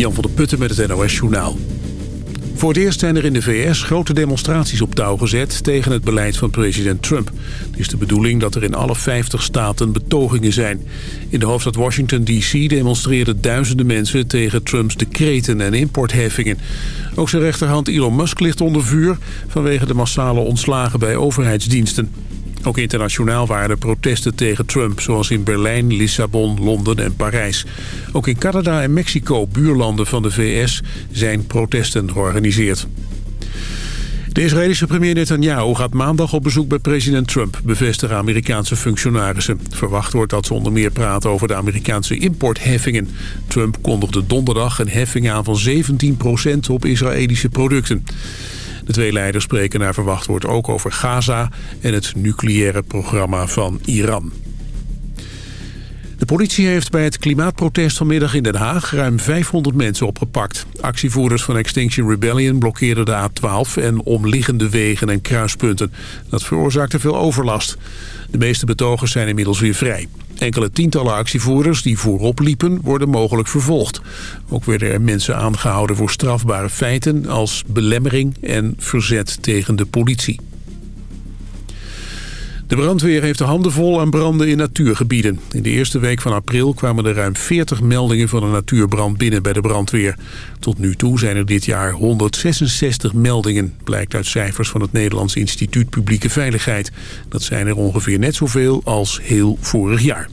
Jan van der Putten met het NOS Journaal. Voor het eerst zijn er in de VS grote demonstraties op touw gezet... tegen het beleid van president Trump. Het is de bedoeling dat er in alle 50 staten betogingen zijn. In de hoofdstad Washington D.C. demonstreerden duizenden mensen... tegen Trumps decreten en importheffingen. Ook zijn rechterhand Elon Musk ligt onder vuur... vanwege de massale ontslagen bij overheidsdiensten. Ook internationaal waren er protesten tegen Trump... zoals in Berlijn, Lissabon, Londen en Parijs. Ook in Canada en Mexico, buurlanden van de VS, zijn protesten georganiseerd. De Israëlische premier Netanyahu gaat maandag op bezoek bij president Trump, bevestigen Amerikaanse functionarissen. Verwacht wordt dat ze onder meer praten over de Amerikaanse importheffingen. Trump kondigde donderdag een heffing aan van 17% op Israëlische producten. De twee leiders spreken naar verwacht wordt ook over Gaza en het nucleaire programma van Iran. De politie heeft bij het klimaatprotest vanmiddag in Den Haag ruim 500 mensen opgepakt. Actievoerders van Extinction Rebellion blokkeerden de A12 en omliggende wegen en kruispunten. Dat veroorzaakte veel overlast. De meeste betogers zijn inmiddels weer vrij. Enkele tientallen actievoerders die voorop liepen worden mogelijk vervolgd. Ook werden er mensen aangehouden voor strafbare feiten als belemmering en verzet tegen de politie. De brandweer heeft de handen vol aan branden in natuurgebieden. In de eerste week van april kwamen er ruim 40 meldingen van een natuurbrand binnen bij de brandweer. Tot nu toe zijn er dit jaar 166 meldingen, blijkt uit cijfers van het Nederlands Instituut Publieke Veiligheid. Dat zijn er ongeveer net zoveel als heel vorig jaar.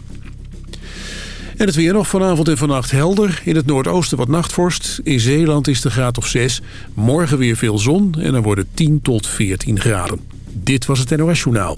En het weer nog vanavond en vannacht helder. In het noordoosten wat nachtvorst. In Zeeland is de graad of 6. Morgen weer veel zon en dan worden 10 tot 14 graden. Dit was het NOS Journaal.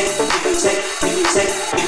Music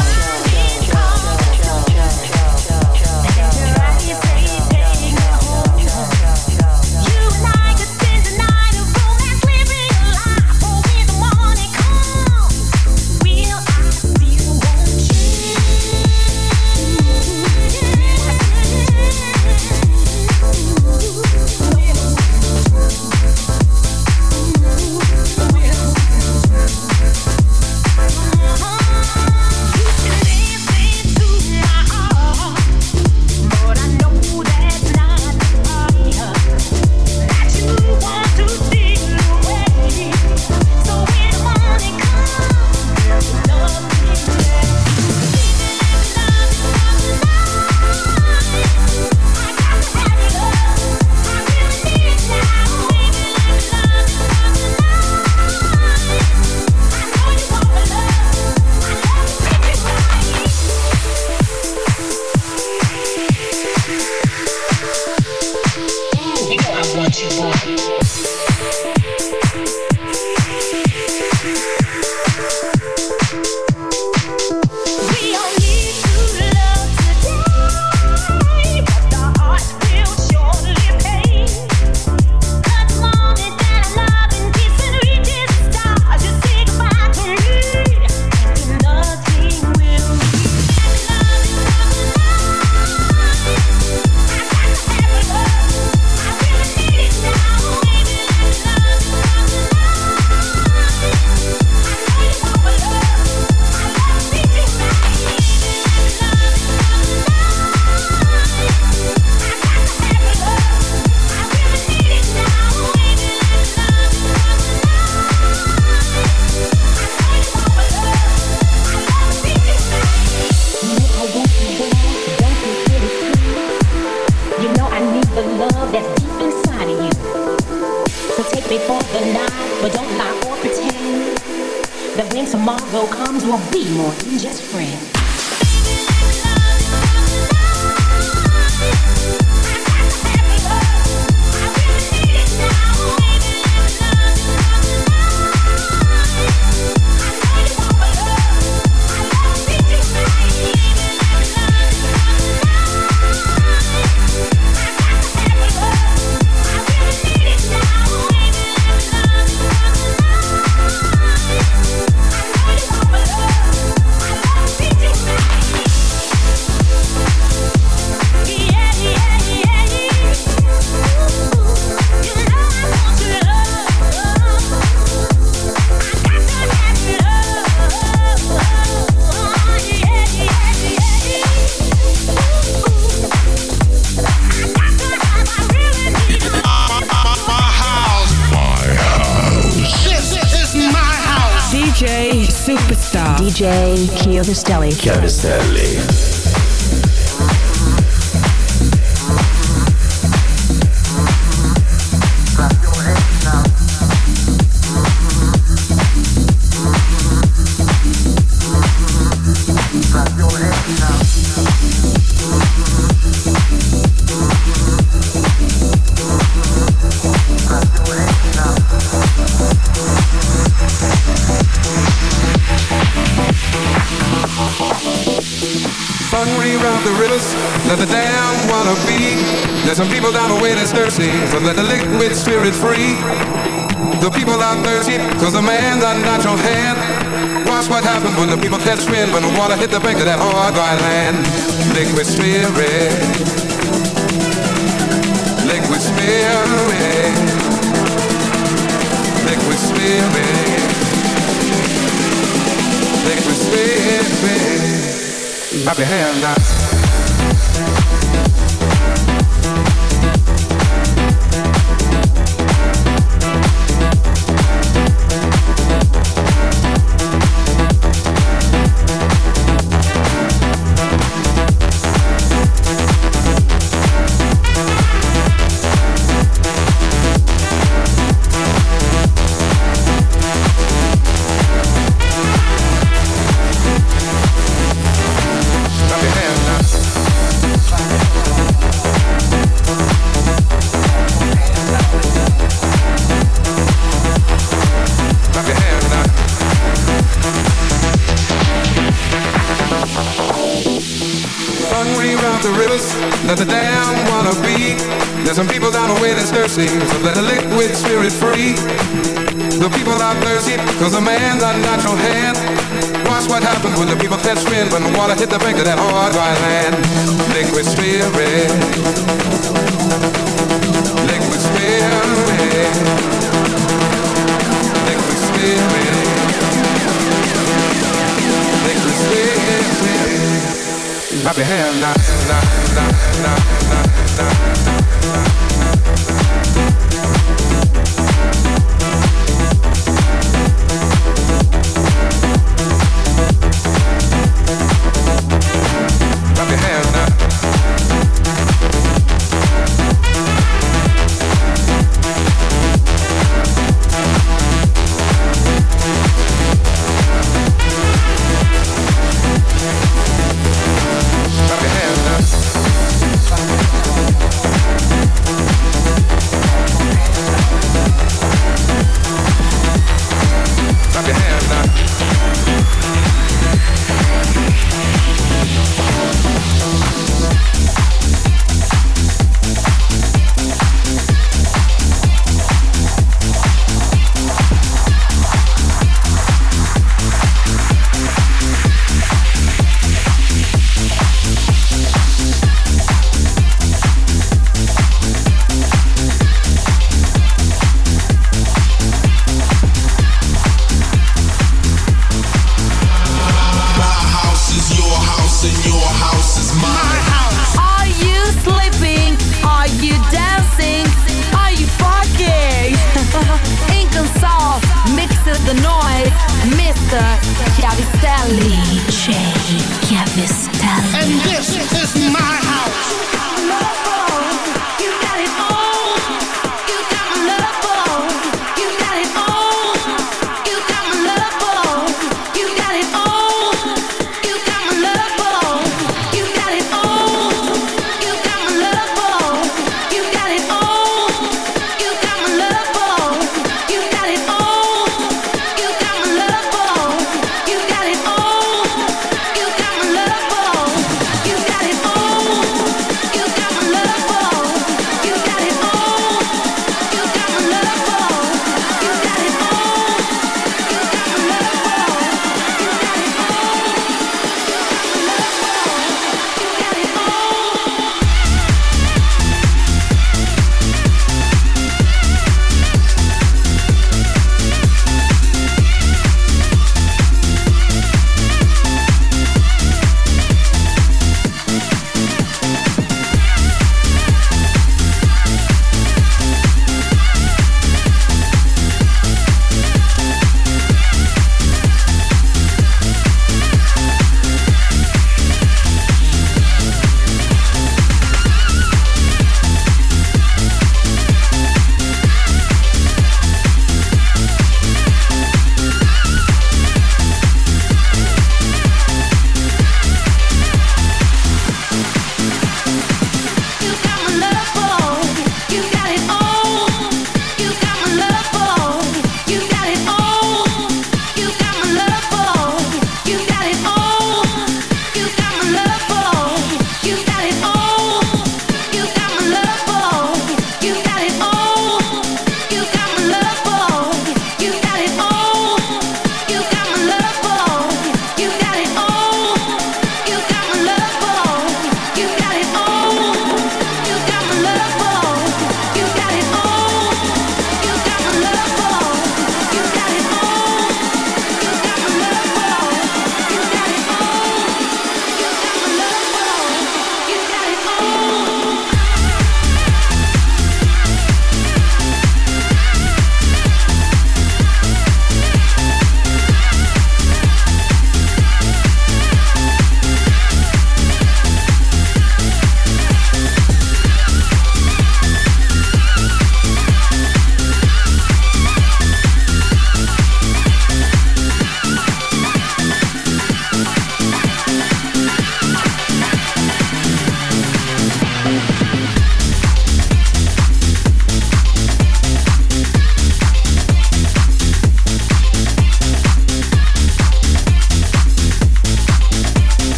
That hard, dry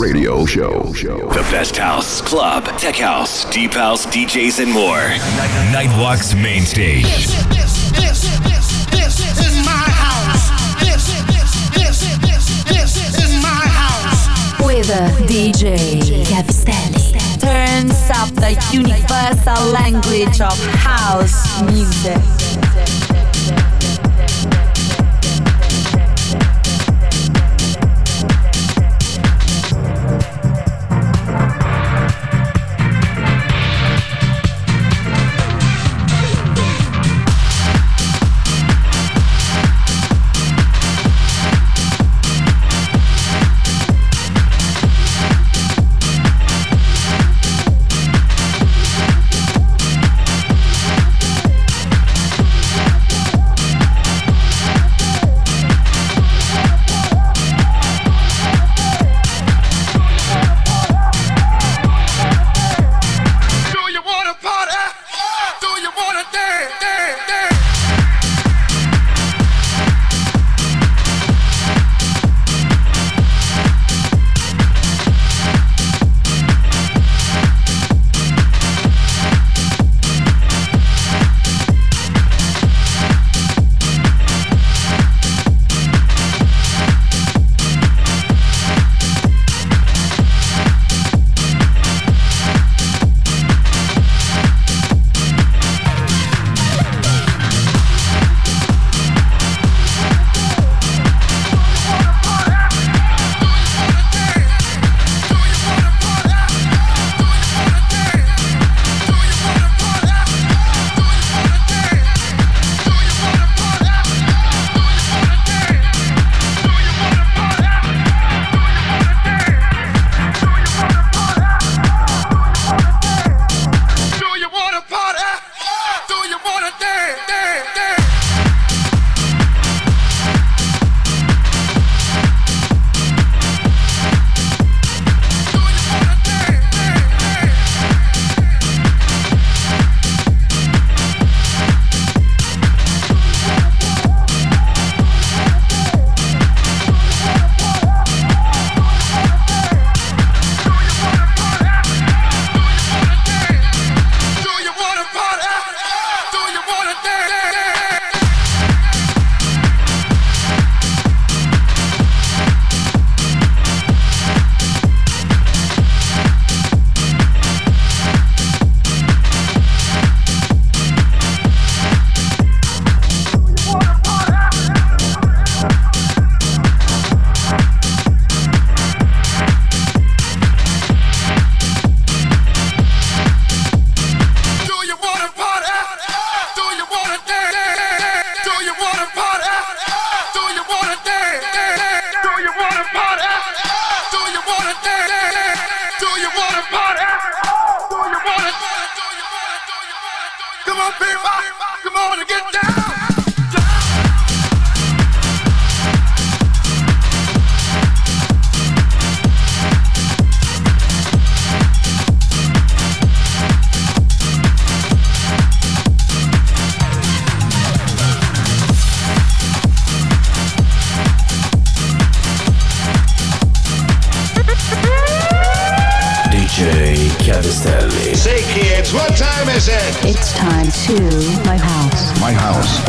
Radio Show. The best house, club, tech house, deep house, DJs, and more. Nightwalk's main stage. This, this, this, this is my house. This, this, this, this is my house. With a DJ Capistelli. Turns up the universal language of house music.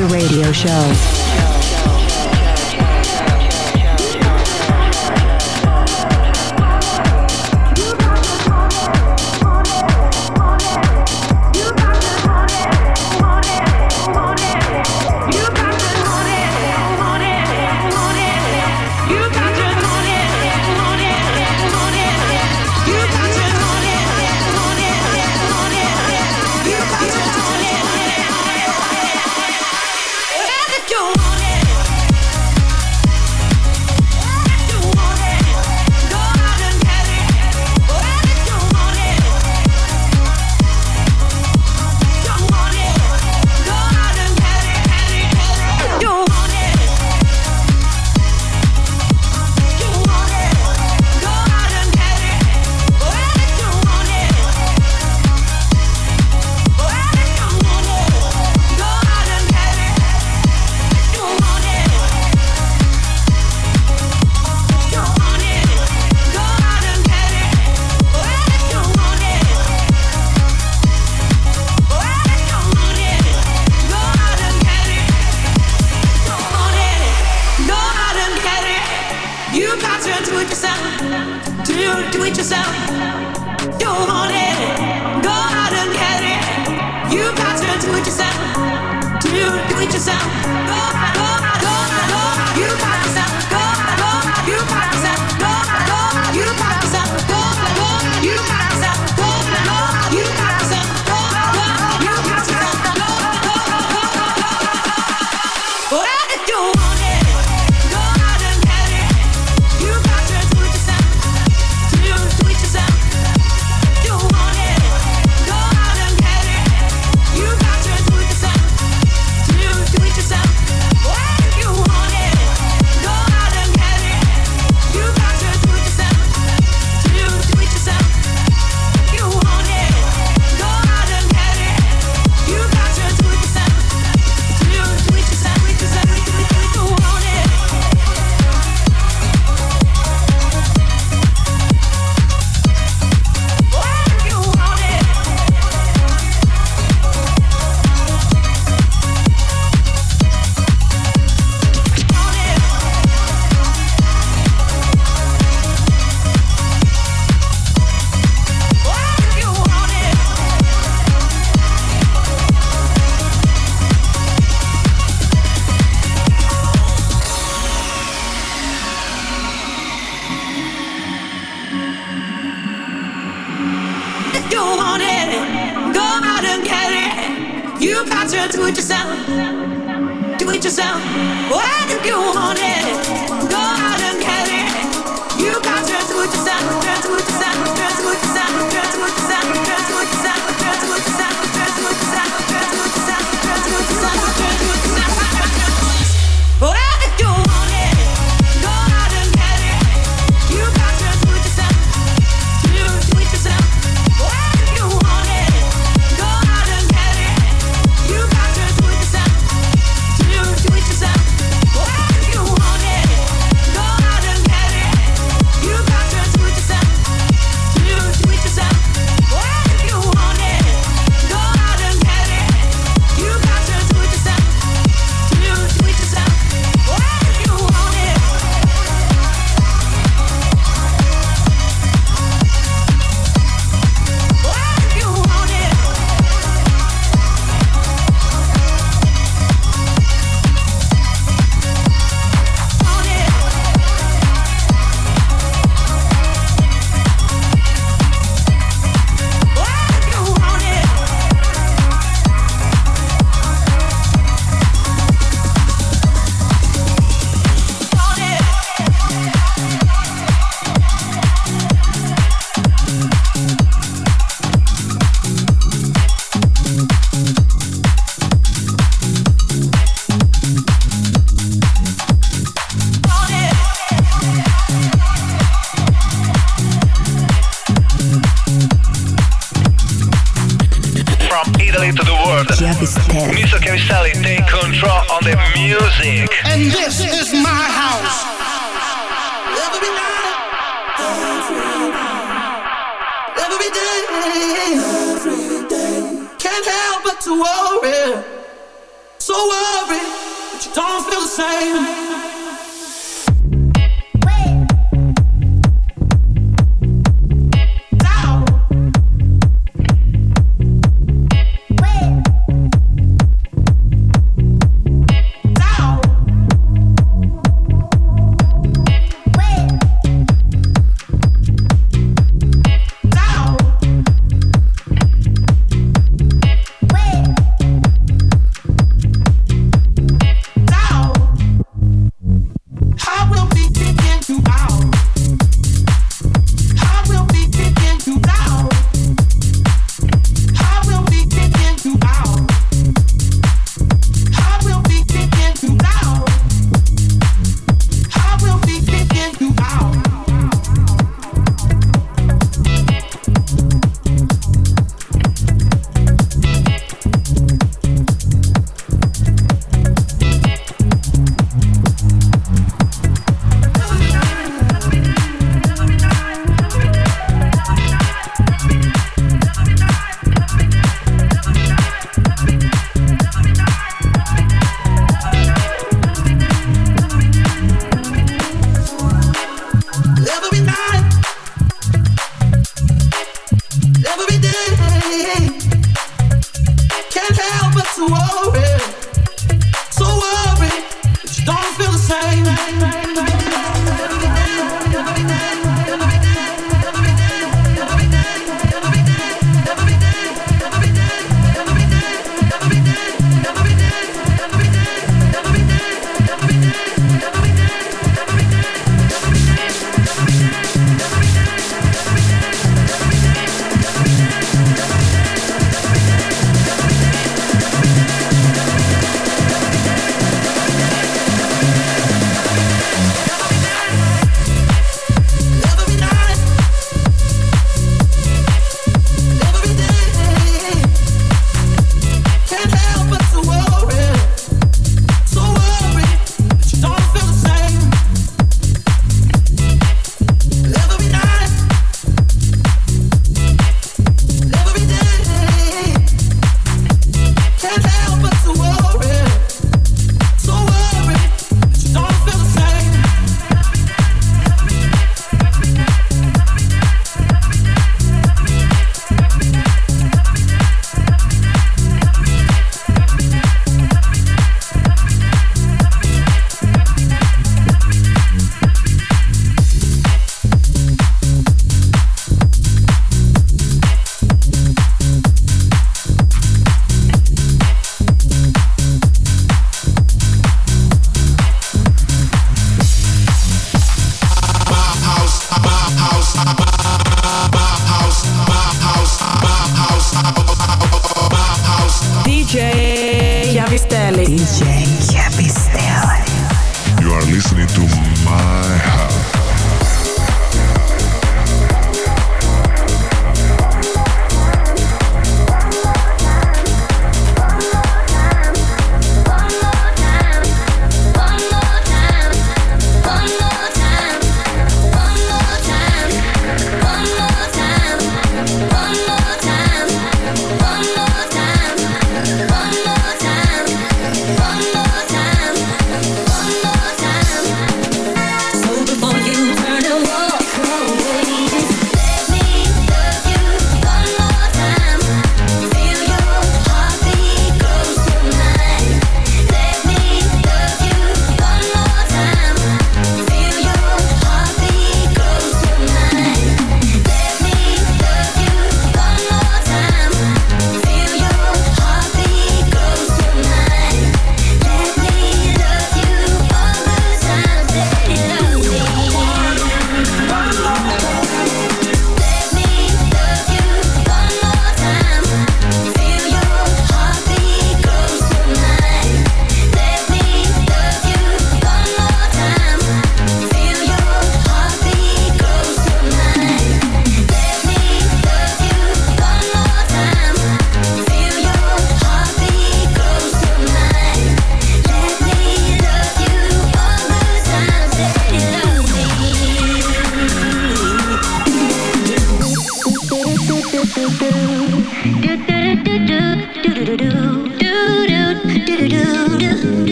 The radio show.